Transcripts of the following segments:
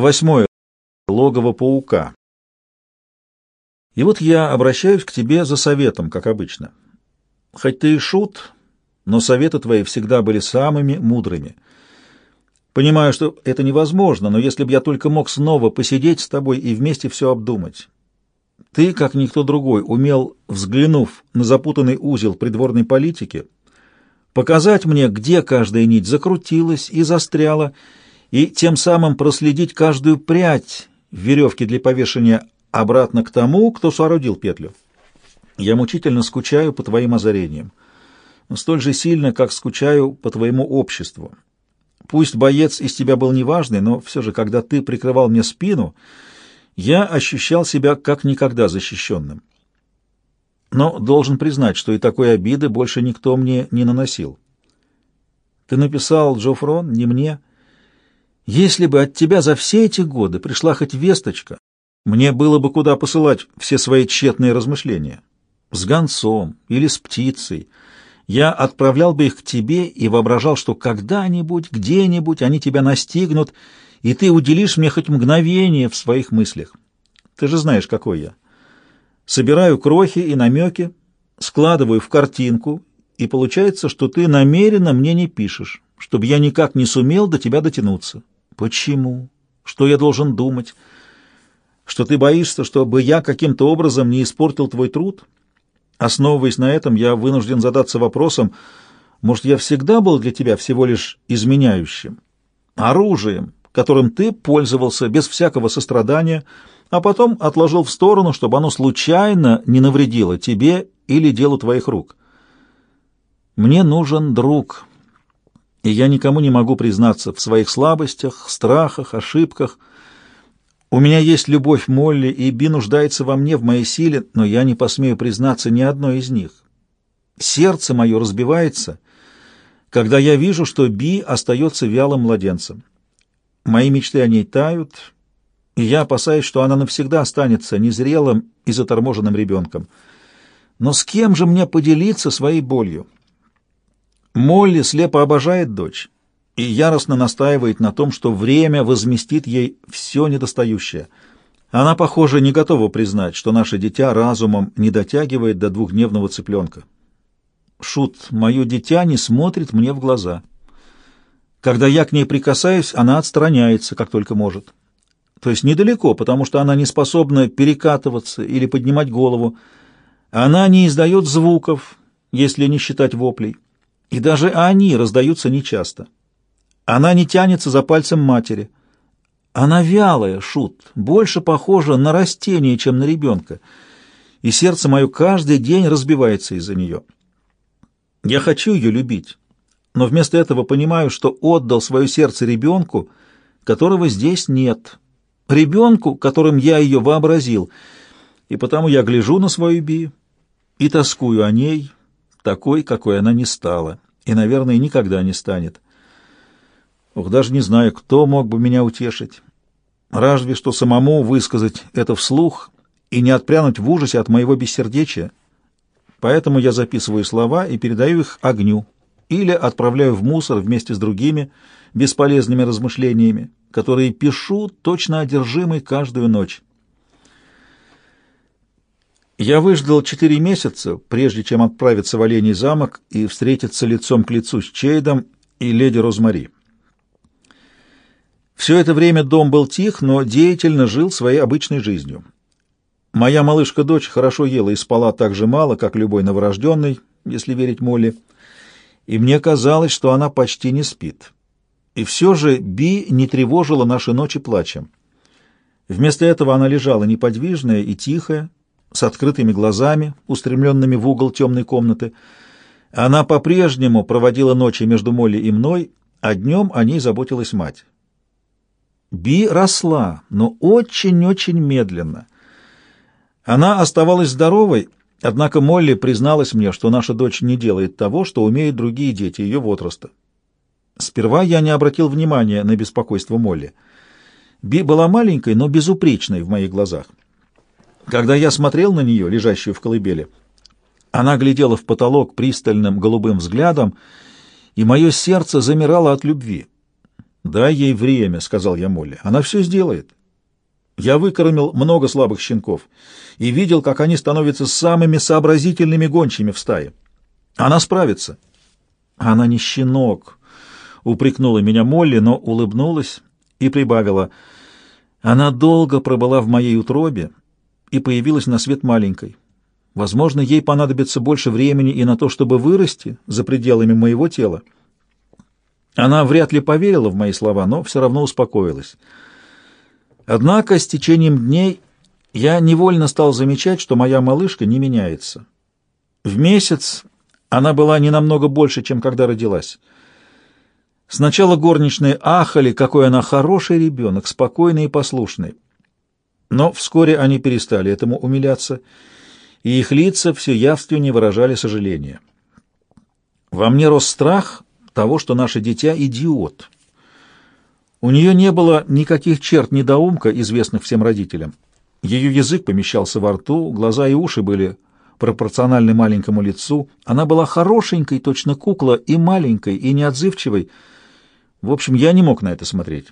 Восьмое. Логово паука. И вот я обращаюсь к тебе за советом, как обычно. Хоть ты и шут, но советы твои всегда были самыми мудрыми. Понимаю, что это невозможно, но если бы я только мог снова посидеть с тобой и вместе все обдумать. Ты, как никто другой, умел, взглянув на запутанный узел придворной политики, показать мне, где каждая нить закрутилась и застряла, и тем самым проследить каждую прядь в веревке для повешения обратно к тому, кто соорудил петлю. Я мучительно скучаю по твоим озарениям, столь же сильно, как скучаю по твоему обществу. Пусть боец из тебя был неважный, но все же, когда ты прикрывал мне спину, я ощущал себя как никогда защищенным. Но должен признать, что и такой обиды больше никто мне не наносил. Ты написал, Джофрон, не мне. Если бы от тебя за все эти годы пришла хоть весточка, мне было бы куда посылать все свои тщетные размышления. С гонцом или с птицей. Я отправлял бы их к тебе и воображал, что когда-нибудь, где-нибудь они тебя настигнут, и ты уделишь мне хоть мгновение в своих мыслях. Ты же знаешь, какой я. Собираю крохи и намеки, складываю в картинку, и получается, что ты намеренно мне не пишешь, чтобы я никак не сумел до тебя дотянуться. Почему? Что я должен думать? Что ты боишься, чтобы я каким-то образом не испортил твой труд? Основываясь на этом, я вынужден задаться вопросом, может, я всегда был для тебя всего лишь изменяющим, оружием, которым ты пользовался без всякого сострадания, а потом отложил в сторону, чтобы оно случайно не навредило тебе или делу твоих рук. Мне нужен друг, и я никому не могу признаться в своих слабостях, страхах, ошибках. У меня есть любовь Молли, и Би нуждается во мне, в моей силе, но я не посмею признаться ни одной из них. Сердце мое разбивается, когда я вижу, что Би остается вялым младенцем. Мои мечты о ней тают, и я опасаюсь, что она навсегда останется незрелым и заторможенным ребенком. Но с кем же мне поделиться своей болью? Молли слепо обожает дочь и яростно настаивает на том, что время возместит ей все недостающее. Она, похоже, не готова признать, что наше дитя разумом не дотягивает до двухдневного цыпленка. Шут, мое дитя не смотрит мне в глаза. Когда я к ней прикасаюсь, она отстраняется, как только может. То есть недалеко, потому что она не способна перекатываться или поднимать голову. Она не издает звуков, если не считать воплей. И даже они раздаются нечасто. Она не тянется за пальцем матери. Она вялая, шут, больше похожа на растение, чем на ребенка. И сердце мое каждый день разбивается из-за нее. Я хочу ее любить, но вместо этого понимаю, что отдал свое сердце ребенку, которого здесь нет, ребенку, которым я ее вообразил, и потому я гляжу на свою Би и тоскую о ней, такой, какой она не стала, и, наверное, никогда не станет. Ух, даже не знаю, кто мог бы меня утешить. Разве что самому высказать это вслух и не отпрянуть в ужасе от моего бессердечия. Поэтому я записываю слова и передаю их огню, или отправляю в мусор вместе с другими бесполезными размышлениями, которые пишу точно одержимый каждую ночь. Я выждал четыре месяца, прежде чем отправиться в Оленей замок и встретиться лицом к лицу с Чейдом и леди Розмари. Все это время дом был тих, но деятельно жил своей обычной жизнью. Моя малышка-дочь хорошо ела и спала так же мало, как любой новорожденный, если верить Молли и мне казалось, что она почти не спит. И все же Би не тревожила наши ночи плачем. Вместо этого она лежала неподвижная и тихая, с открытыми глазами, устремленными в угол темной комнаты. Она по-прежнему проводила ночи между Молли и мной, а днем о ней заботилась мать. Би росла, но очень-очень медленно. Она оставалась здоровой, Однако Молли призналась мне, что наша дочь не делает того, что умеют другие дети ее возраста. Сперва я не обратил внимания на беспокойство Молли. Би была маленькой, но безупречной в моих глазах. Когда я смотрел на нее, лежащую в колыбели, она глядела в потолок пристальным голубым взглядом, и мое сердце замирало от любви. «Дай ей время», — сказал я Молли. «Она все сделает». Я выкормил много слабых щенков и видел, как они становятся самыми сообразительными гончими в стае. Она справится. Она не щенок, — упрекнула меня Молли, но улыбнулась и прибавила. Она долго пробыла в моей утробе и появилась на свет маленькой. Возможно, ей понадобится больше времени и на то, чтобы вырасти за пределами моего тела. Она вряд ли поверила в мои слова, но все равно успокоилась. Однако с течением дней я невольно стал замечать, что моя малышка не меняется. В месяц она была не намного больше, чем когда родилась. Сначала горничные ахали, какой она хороший ребенок, спокойный и послушный. Но вскоре они перестали этому умиляться, и их лица все явственнее выражали сожаление. Во мне рос страх того, что наше дитя — идиот. У нее не было никаких черт недоумка, известных всем родителям. Ее язык помещался во рту, глаза и уши были пропорциональны маленькому лицу. Она была хорошенькой, точно кукла, и маленькой, и неотзывчивой. В общем, я не мог на это смотреть.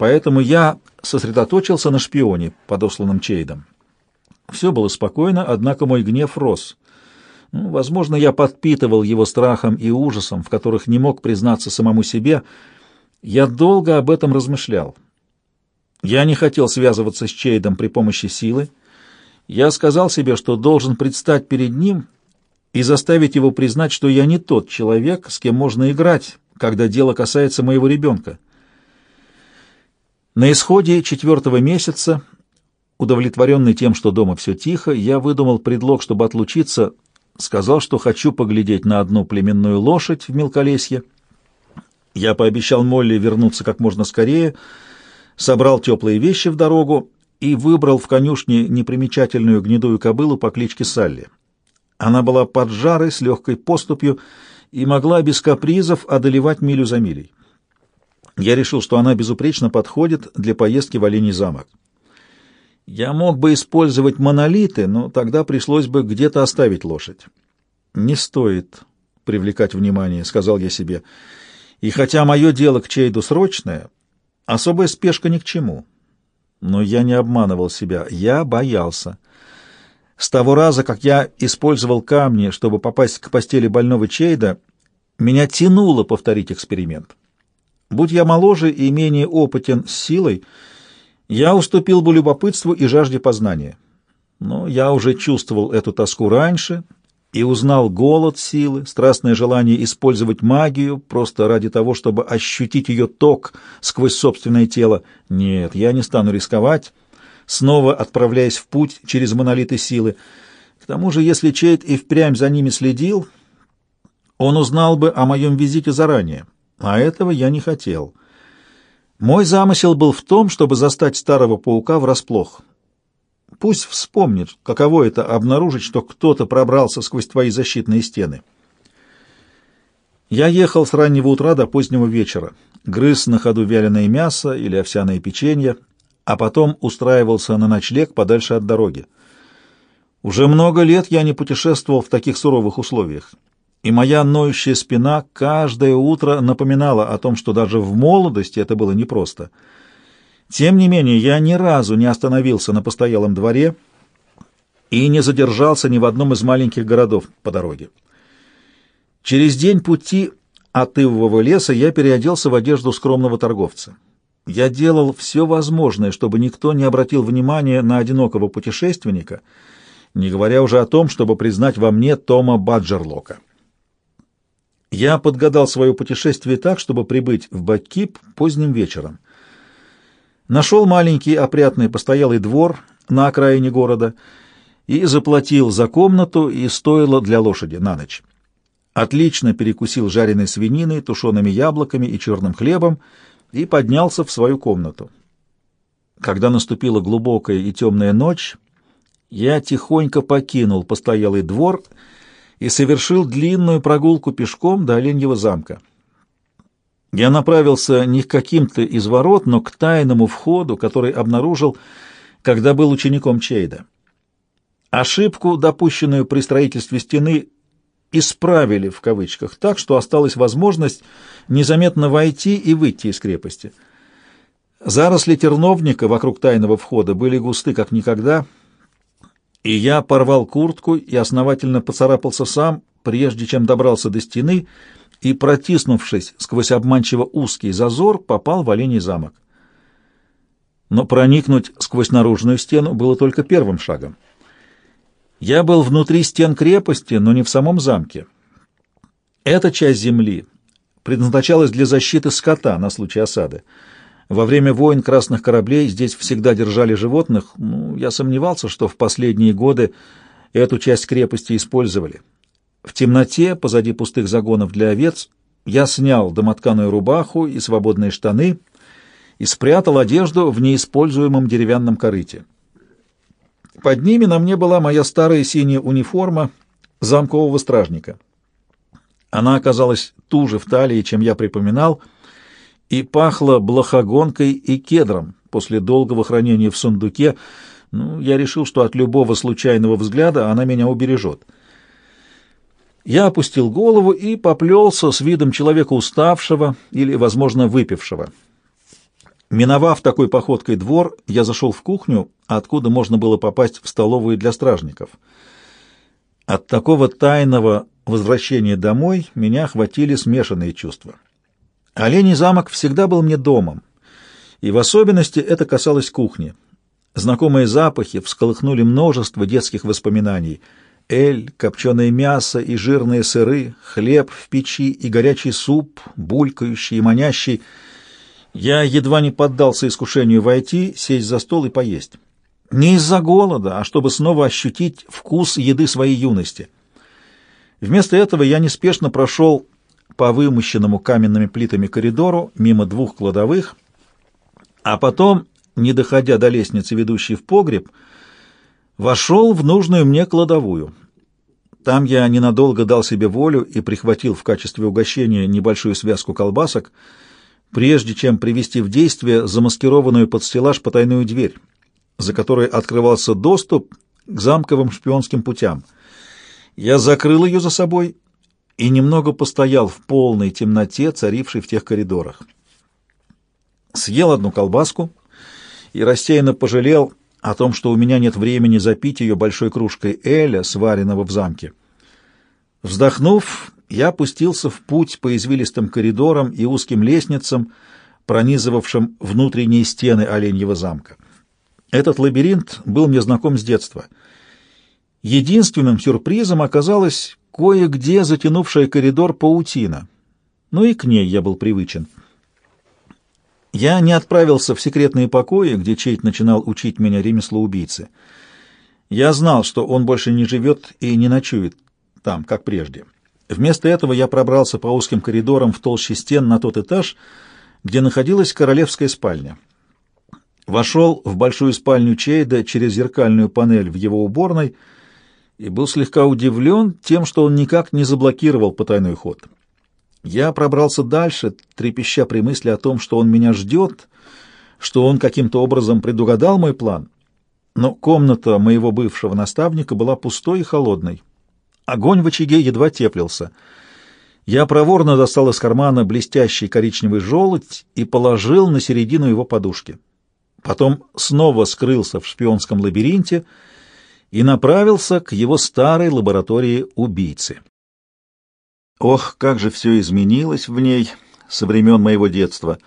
Поэтому я сосредоточился на шпионе, подосланном Чейдом. Все было спокойно, однако мой гнев рос. Ну, возможно, я подпитывал его страхом и ужасом, в которых не мог признаться самому себе — я долго об этом размышлял. Я не хотел связываться с Чейдом при помощи силы. Я сказал себе, что должен предстать перед ним и заставить его признать, что я не тот человек, с кем можно играть, когда дело касается моего ребенка. На исходе четвертого месяца, удовлетворенный тем, что дома все тихо, я выдумал предлог, чтобы отлучиться, сказал, что хочу поглядеть на одну племенную лошадь в мелколесье, я пообещал Молли вернуться как можно скорее, собрал теплые вещи в дорогу и выбрал в конюшне непримечательную гнедую кобылу по кличке Салли. Она была поджарой, с легкой поступью и могла без капризов одолевать милю за милей. Я решил, что она безупречно подходит для поездки в Оленей замок. Я мог бы использовать монолиты, но тогда пришлось бы где-то оставить лошадь. «Не стоит привлекать внимание», — сказал я себе, — и хотя мое дело к Чейду срочное, особая спешка ни к чему. Но я не обманывал себя, я боялся. С того раза, как я использовал камни, чтобы попасть к постели больного Чейда, меня тянуло повторить эксперимент. Будь я моложе и менее опытен с силой, я уступил бы любопытству и жажде познания. Но я уже чувствовал эту тоску раньше — и узнал голод силы, страстное желание использовать магию просто ради того, чтобы ощутить ее ток сквозь собственное тело. Нет, я не стану рисковать, снова отправляясь в путь через монолиты силы. К тому же, если Чейд и впрямь за ними следил, он узнал бы о моем визите заранее, а этого я не хотел. Мой замысел был в том, чтобы застать старого паука врасплох. Пусть вспомнит, каково это обнаружить, что кто-то пробрался сквозь твои защитные стены. Я ехал с раннего утра до позднего вечера, грыз на ходу вяленое мясо или овсяное печенье, а потом устраивался на ночлег подальше от дороги. Уже много лет я не путешествовал в таких суровых условиях, и моя ноющая спина каждое утро напоминала о том, что даже в молодости это было непросто — тем не менее, я ни разу не остановился на постоялом дворе и не задержался ни в одном из маленьких городов по дороге. Через день пути от Ивового леса я переоделся в одежду скромного торговца. Я делал все возможное, чтобы никто не обратил внимания на одинокого путешественника, не говоря уже о том, чтобы признать во мне Тома Баджерлока. Я подгадал свое путешествие так, чтобы прибыть в Бакип поздним вечером — Нашел маленький опрятный постоялый двор на окраине города и заплатил за комнату и стоило для лошади на ночь. Отлично перекусил жареной свининой, тушеными яблоками и черным хлебом и поднялся в свою комнату. Когда наступила глубокая и темная ночь, я тихонько покинул постоялый двор и совершил длинную прогулку пешком до Оленьего замка. Я направился не к каким-то из ворот, но к тайному входу, который обнаружил, когда был учеником Чейда. Ошибку, допущенную при строительстве стены, «исправили» в кавычках так, что осталась возможность незаметно войти и выйти из крепости. Заросли терновника вокруг тайного входа были густы, как никогда, и я порвал куртку и основательно поцарапался сам, прежде чем добрался до стены и, протиснувшись сквозь обманчиво узкий зазор, попал в Оленей замок. Но проникнуть сквозь наружную стену было только первым шагом. Я был внутри стен крепости, но не в самом замке. Эта часть земли предназначалась для защиты скота на случай осады. Во время войн красных кораблей здесь всегда держали животных. Ну, я сомневался, что в последние годы эту часть крепости использовали. В темноте, позади пустых загонов для овец, я снял домотканую рубаху и свободные штаны и спрятал одежду в неиспользуемом деревянном корыте. Под ними на мне была моя старая синяя униформа замкового стражника. Она оказалась туже в талии, чем я припоминал, и пахла блохогонкой и кедром. После долгого хранения в сундуке, ну, я решил, что от любого случайного взгляда она меня убережет. Я опустил голову и поплелся с видом человека уставшего или, возможно, выпившего. Миновав такой походкой двор, я зашел в кухню, откуда можно было попасть в столовую для стражников. От такого тайного возвращения домой меня охватили смешанные чувства. Оленей замок всегда был мне домом, и в особенности это касалось кухни. Знакомые запахи всколыхнули множество детских воспоминаний. Эль, копченое мясо и жирные сыры, хлеб в печи и горячий суп, булькающий и манящий — я едва не поддался искушению войти, сесть за стол и поесть. Не из-за голода, а чтобы снова ощутить вкус еды своей юности. Вместо этого я неспешно прошел по вымощенному каменными плитами коридору мимо двух кладовых, а потом, не доходя до лестницы, ведущей в погреб, вошел в нужную мне кладовую. Там я ненадолго дал себе волю и прихватил в качестве угощения небольшую связку колбасок — прежде чем привести в действие замаскированную под стеллаж потайную дверь, за которой открывался доступ к замковым шпионским путям. Я закрыл ее за собой и немного постоял в полной темноте, царившей в тех коридорах. Съел одну колбаску и рассеянно пожалел о том, что у меня нет времени запить ее большой кружкой эля, сваренного в замке. Вздохнув, я опустился в путь по извилистым коридорам и узким лестницам, пронизывавшим внутренние стены Оленьего замка. Этот лабиринт был мне знаком с детства. Единственным сюрпризом оказалась кое-где затянувшая коридор паутина. Ну и к ней я был привычен. Я не отправился в секретные покои, где Чейт начинал учить меня ремеслу убийцы. Я знал, что он больше не живет и не ночует там, как прежде. Вместо этого я пробрался по узким коридорам в толще стен на тот этаж, где находилась королевская спальня. Вошел в большую спальню Чейда через зеркальную панель в его уборной и был слегка удивлен тем, что он никак не заблокировал потайной ход. Я пробрался дальше, трепеща при мысли о том, что он меня ждет, что он каким-то образом предугадал мой план. Но комната моего бывшего наставника была пустой и холодной. Огонь в очаге едва теплился. Я проворно достал из кармана блестящий коричневый желудь и положил на середину его подушки. Потом снова скрылся в шпионском лабиринте и направился к его старой лаборатории убийцы. Ох, как же все изменилось в ней со времен моего детства!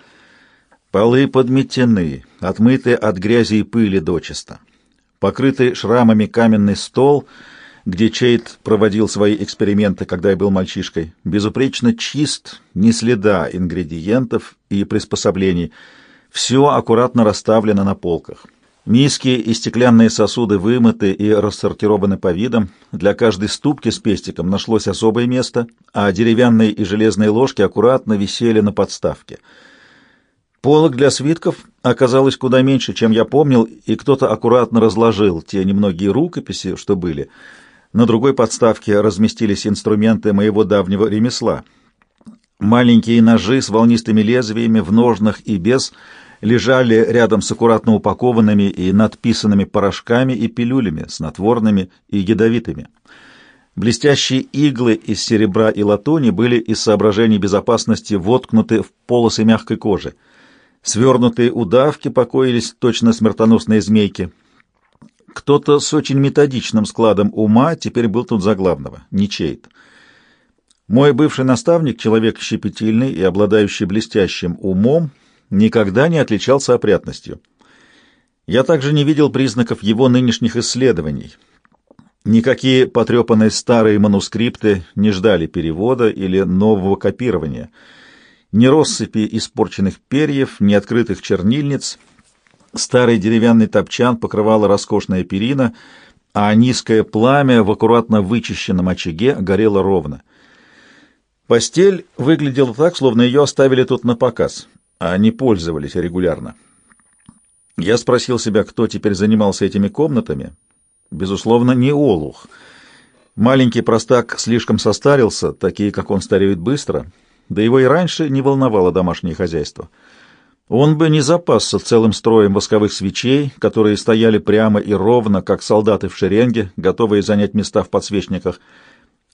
Полы подметены, отмыты от грязи и пыли дочисто. Покрытый шрамами каменный стол — где Чейт проводил свои эксперименты, когда я был мальчишкой, безупречно чист, ни следа ингредиентов и приспособлений. Все аккуратно расставлено на полках. Миски и стеклянные сосуды вымыты и рассортированы по видам. Для каждой ступки с пестиком нашлось особое место, а деревянные и железные ложки аккуратно висели на подставке. Полок для свитков оказалось куда меньше, чем я помнил, и кто-то аккуратно разложил те немногие рукописи, что были — на другой подставке разместились инструменты моего давнего ремесла. Маленькие ножи с волнистыми лезвиями в ножнах и без лежали рядом с аккуратно упакованными и надписанными порошками и пилюлями, снотворными и ядовитыми. Блестящие иглы из серебра и латуни были из соображений безопасности воткнуты в полосы мягкой кожи. Свернутые удавки покоились точно смертоносные змейки. Кто-то с очень методичным складом ума теперь был тут за главного, не Чейт. Мой бывший наставник, человек щепетильный и обладающий блестящим умом, никогда не отличался опрятностью. Я также не видел признаков его нынешних исследований — Никакие потрепанные старые манускрипты не ждали перевода или нового копирования. Ни россыпи испорченных перьев, ни открытых чернильниц. Старый деревянный топчан покрывала роскошная перина, а низкое пламя в аккуратно вычищенном очаге горело ровно. Постель выглядела так, словно ее оставили тут на показ, а не пользовались регулярно. Я спросил себя, кто теперь занимался этими комнатами, Безусловно, не олух. Маленький простак слишком состарился, такие, как он, стареют быстро, да его и раньше не волновало домашнее хозяйство. Он бы не запасся целым строем восковых свечей, которые стояли прямо и ровно, как солдаты в шеренге, готовые занять места в подсвечниках.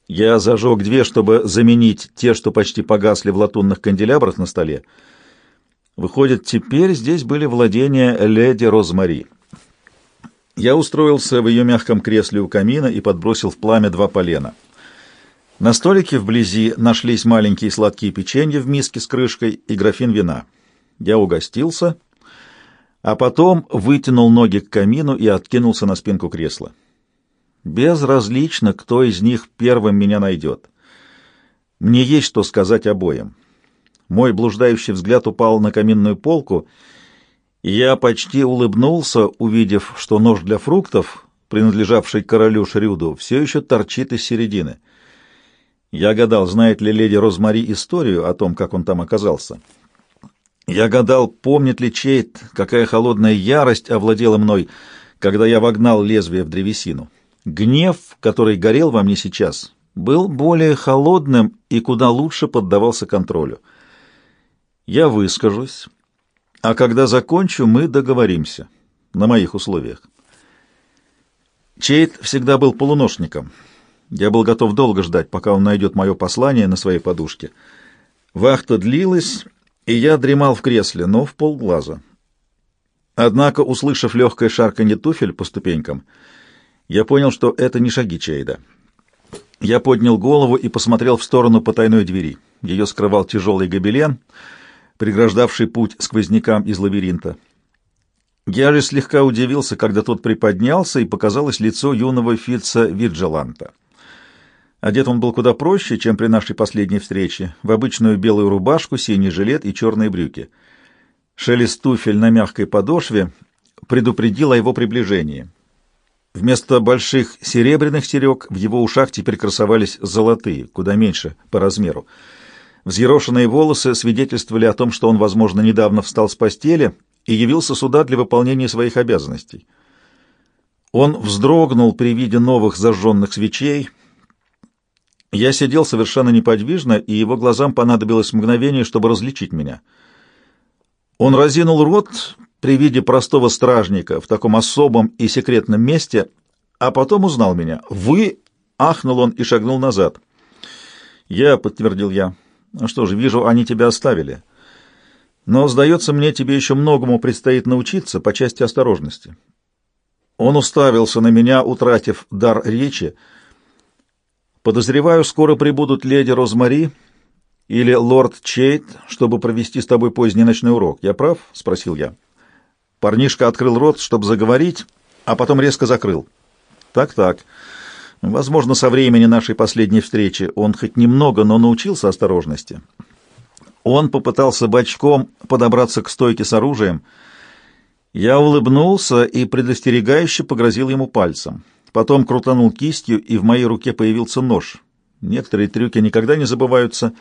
Я зажег две, чтобы заменить те, что почти погасли в латунных канделябрах на столе. Выходит, теперь здесь были владения леди Розмари. Я устроился в ее мягком кресле у камина и подбросил в пламя два полена. На столике вблизи нашлись маленькие сладкие печенья в миске с крышкой и графин вина. Я угостился, а потом вытянул ноги к камину и откинулся на спинку кресла. Безразлично, кто из них первым меня найдет. Мне есть что сказать обоим. Мой блуждающий взгляд упал на каминную полку — я почти улыбнулся, увидев, что нож для фруктов, принадлежавший королю Шрюду, все еще торчит из середины. Я гадал, знает ли леди Розмари историю о том, как он там оказался. Я гадал, помнит ли Чейт, какая холодная ярость овладела мной, когда я вогнал лезвие в древесину. Гнев, который горел во мне сейчас, был более холодным и куда лучше поддавался контролю. Я выскажусь, а когда закончу, мы договоримся. На моих условиях. Чейт всегда был полуношником. Я был готов долго ждать, пока он найдет мое послание на своей подушке. Вахта длилась, и я дремал в кресле, но в полглаза. Однако, услышав легкое шарканье туфель по ступенькам, я понял, что это не шаги Чейда. Я поднял голову и посмотрел в сторону потайной двери. Ее скрывал тяжелый гобелен — преграждавший путь сквознякам из лабиринта. Же слегка удивился, когда тот приподнялся, и показалось лицо юного Фитца Виджеланта. Одет он был куда проще, чем при нашей последней встрече, в обычную белую рубашку, синий жилет и черные брюки. Шелест туфель на мягкой подошве предупредил о его приближении. Вместо больших серебряных серег в его ушах теперь красовались золотые, куда меньше по размеру. Взъерошенные волосы свидетельствовали о том, что он, возможно, недавно встал с постели и явился сюда для выполнения своих обязанностей. Он вздрогнул при виде новых зажженных свечей. Я сидел совершенно неподвижно, и его глазам понадобилось мгновение, чтобы различить меня. Он разинул рот при виде простого стражника в таком особом и секретном месте, а потом узнал меня. «Вы!» — ахнул он и шагнул назад. «Я», — подтвердил я, — что ж, вижу, они тебя оставили. Но, сдается мне, тебе еще многому предстоит научиться по части осторожности. Он уставился на меня, утратив дар речи. Подозреваю, скоро прибудут леди Розмари или лорд Чейт, чтобы провести с тобой поздний ночной урок. Я прав? — спросил я. Парнишка открыл рот, чтобы заговорить, а потом резко закрыл. Так-так. Возможно, со времени нашей последней встречи он хоть немного, но научился осторожности. Он попытался бочком подобраться к стойке с оружием. Я улыбнулся и предостерегающе погрозил ему пальцем. Потом крутанул кистью, и в моей руке появился нож. Некоторые трюки никогда не забываются.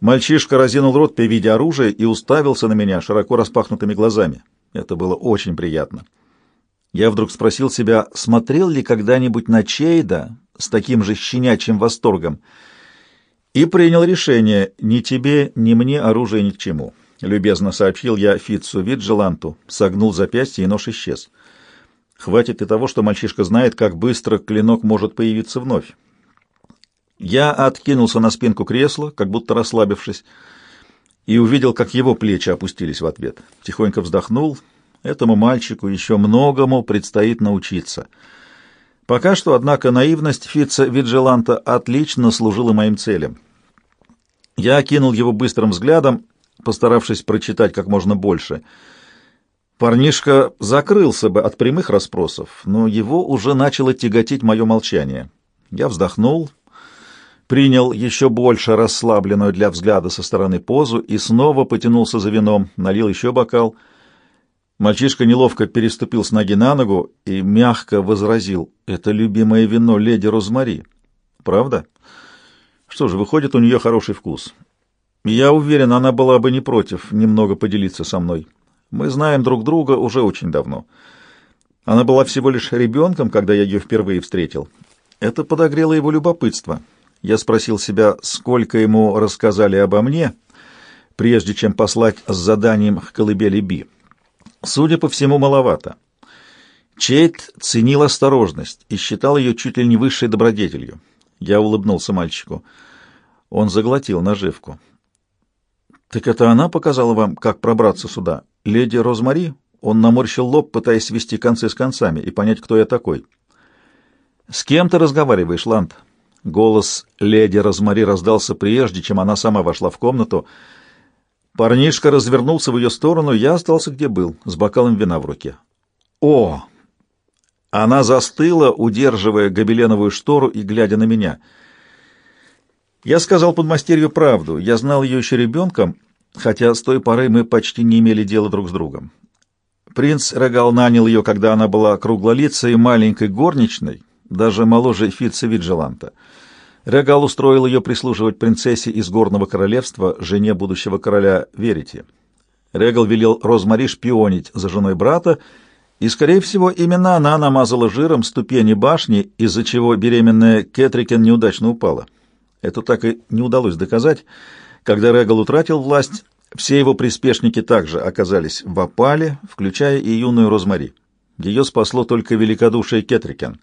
Мальчишка разинул рот при виде оружия и уставился на меня широко распахнутыми глазами. Это было очень приятно. Я вдруг спросил себя, смотрел ли когда-нибудь на Чейда с таким же щенячьим восторгом, и принял решение «ни тебе, ни мне оружие ни к чему». Любезно сообщил я Фитцу Виджеланту, согнул запястье, и нож исчез. Хватит и того, что мальчишка знает, как быстро клинок может появиться вновь. Я откинулся на спинку кресла, как будто расслабившись, и увидел, как его плечи опустились в ответ. Тихонько вздохнул. Этому мальчику еще многому предстоит научиться. Пока что, однако, наивность Фитца Виджеланта отлично служила моим целям. Я окинул его быстрым взглядом, постаравшись прочитать как можно больше. Парнишка закрылся бы от прямых расспросов, но его уже начало тяготить мое молчание. Я вздохнул, принял еще больше расслабленную для взгляда со стороны позу и снова потянулся за вином, налил еще бокал. Мальчишка неловко переступил с ноги на ногу и мягко возразил, «Это любимое вино леди Розмари». «Правда?» Что же, выходит, у нее хороший вкус. Я уверен, она была бы не против немного поделиться со мной. Мы знаем друг друга уже очень давно. Она была всего лишь ребенком, когда я ее впервые встретил. Это подогрело его любопытство. Я спросил себя, сколько ему рассказали обо мне, прежде чем послать с заданием к колыбели Би. Судя по всему, маловато. Чейт ценил осторожность и считал ее чуть ли не высшей добродетелью. Я улыбнулся мальчику. Он заглотил наживку. «Так это она показала вам, как пробраться сюда? Леди Розмари?» Он наморщил лоб, пытаясь свести концы с концами и понять, кто я такой. «С кем ты разговариваешь, Ланд?» Голос леди Розмари раздался прежде, чем она сама вошла в комнату. Парнишка развернулся в ее сторону, я остался где был, с бокалом вина в руке. «О!» Она застыла, удерживая гобеленовую штору и глядя на меня — я сказал подмастерью правду. Я знал ее еще ребенком, хотя с той поры мы почти не имели дела друг с другом. Принц Регал нанял ее, когда она была круглолицей и маленькой горничной, даже моложе Фитца Виджеланта. Регал устроил ее прислуживать принцессе из Горного Королевства, жене будущего короля Верити. Регал велел Розмари шпионить за женой брата, и, скорее всего, именно она намазала жиром ступени башни, из-за чего беременная Кетрикен неудачно упала. Это так и не удалось доказать. Когда Регал утратил власть, все его приспешники также оказались в опале, включая и юную Розмари. Ее спасло только великодушие Кетрикен.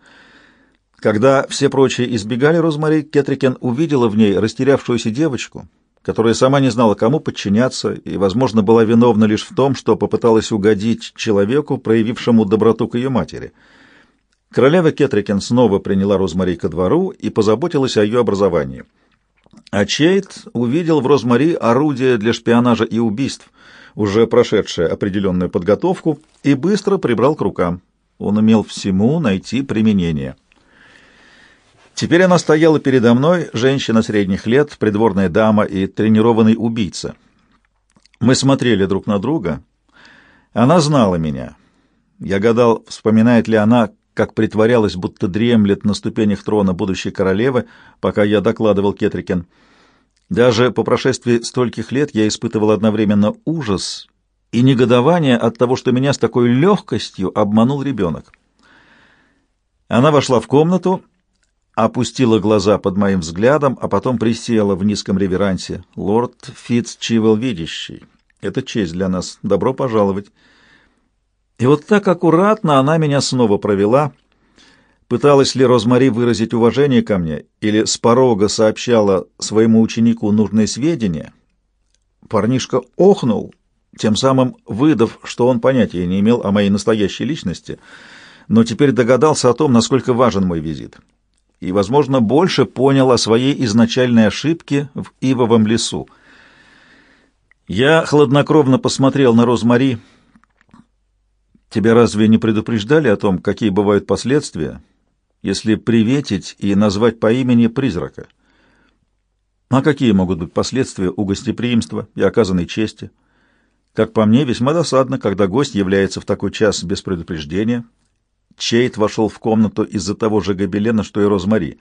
Когда все прочие избегали Розмари, Кетрикен увидела в ней растерявшуюся девочку, которая сама не знала, кому подчиняться, и, возможно, была виновна лишь в том, что попыталась угодить человеку, проявившему доброту к ее матери — Королева Кетрикен снова приняла Розмари ко двору и позаботилась о ее образовании. А Чейт увидел в Розмари орудие для шпионажа и убийств, уже прошедшее определенную подготовку, и быстро прибрал к рукам. Он умел всему найти применение. Теперь она стояла передо мной, женщина средних лет, придворная дама и тренированный убийца. Мы смотрели друг на друга. Она знала меня. Я гадал, вспоминает ли она, как притворялась, будто дремлет на ступенях трона будущей королевы, пока я докладывал Кетрикен. Даже по прошествии стольких лет я испытывал одновременно ужас и негодование от того, что меня с такой легкостью обманул ребенок. Она вошла в комнату, опустила глаза под моим взглядом, а потом присела в низком реверансе. «Лорд Фитцчивел видящий. Это честь для нас. Добро пожаловать». И вот так аккуратно она меня снова провела. Пыталась ли Розмари выразить уважение ко мне или с порога сообщала своему ученику нужные сведения? Парнишка охнул, тем самым выдав, что он понятия не имел о моей настоящей личности, но теперь догадался о том, насколько важен мой визит. И, возможно, больше понял о своей изначальной ошибке в Ивовом лесу. Я хладнокровно посмотрел на Розмари, Тебя разве не предупреждали о том, какие бывают последствия, если приветить и назвать по имени призрака? А какие могут быть последствия у гостеприимства и оказанной чести? Как по мне, весьма досадно, когда гость является в такой час без предупреждения. Чейт вошел в комнату из-за того же гобелена, что и Розмари.